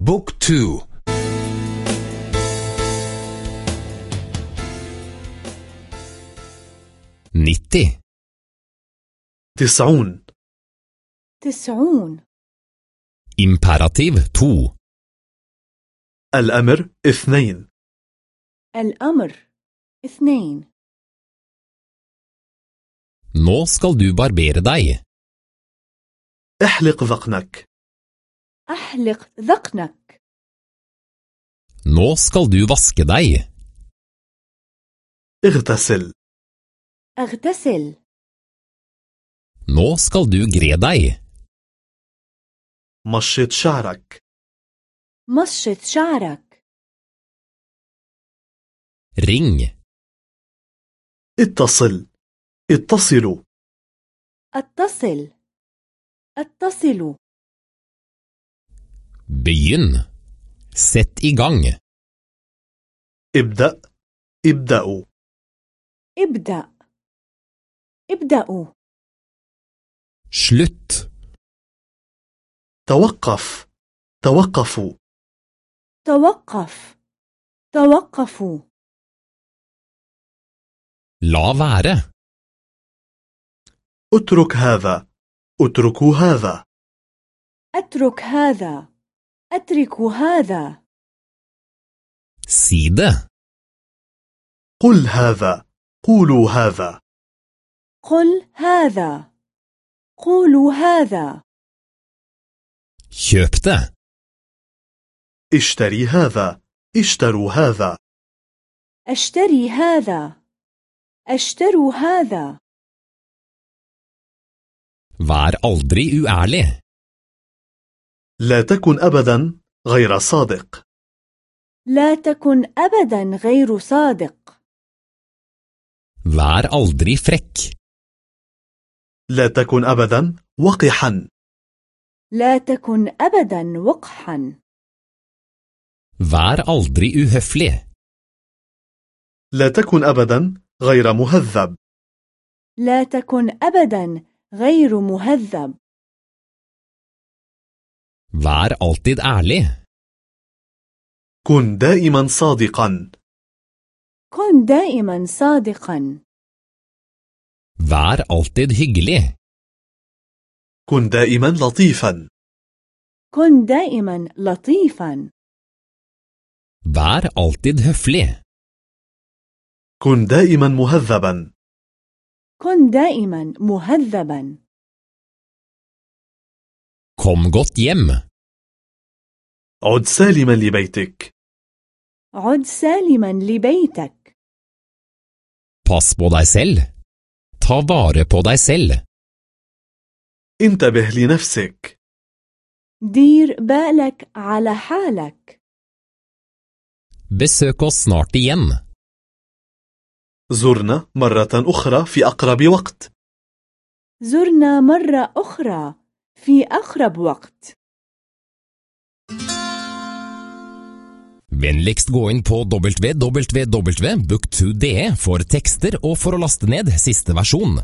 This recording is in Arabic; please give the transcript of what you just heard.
book to. nitti. تسعون. تسعون. imperativ to. الأمر اثنين. الأمر اثنين. Nå skal du barbere deg. احلق ذقنك. أحلق ذقنك. Nå skal du vaske deg. اغتسل. أغتسل. Nå skal du gre deg. مشط شعرك. مشط شعرك. Ring. اتصل. اتصلوا. اتصل. اتصل Begynn. Sett i gang. ابدأ ابدأوا ابدأ ابدأوا Slutt. توقف توقفوا توقف توقفوا La være. اترك هذا اتركوا هذا أترك هذا أترك هذا. det. قل هذا. قولوا هذا. قل هذا. قولوا هذا. det. اشتري هذا. اشتروا هذا. أشتري هذا. أشتروا هذا. Vær aldri uærlig. لا تكن أبدا غير صادق. لا تكن أبدا غير صادق. Vær aldri frekk. لا تكن أبدا وقحا. لا تكن أبدا وقحا. Vær aldri uhøflig. لا تكن أبدا غير مهذب. لا تكن أبدا غير مهذب. Vær alltid ærlig. كن دائما صادقا كن دائما صادقا Vær alltid hyggelig. كن دائما لطيفا كن دائما لطيفا Vær alltid høflig. كن دائما مهذبا كن دائما مهذبا Kom godt hjem. عد سالما لبيتك عد سالما لبيتك Pass på deg selv. Ta vare på deg selv. انتبه لنفسك دير بالك على حالك Besøk oss snart igjen. زرنا مرة أخرى في أقرب وقت زرنا مرة أخرى في أقرب وقت Vennligst gå inn på www.book2.de for tekster og for å laste ned siste versjon.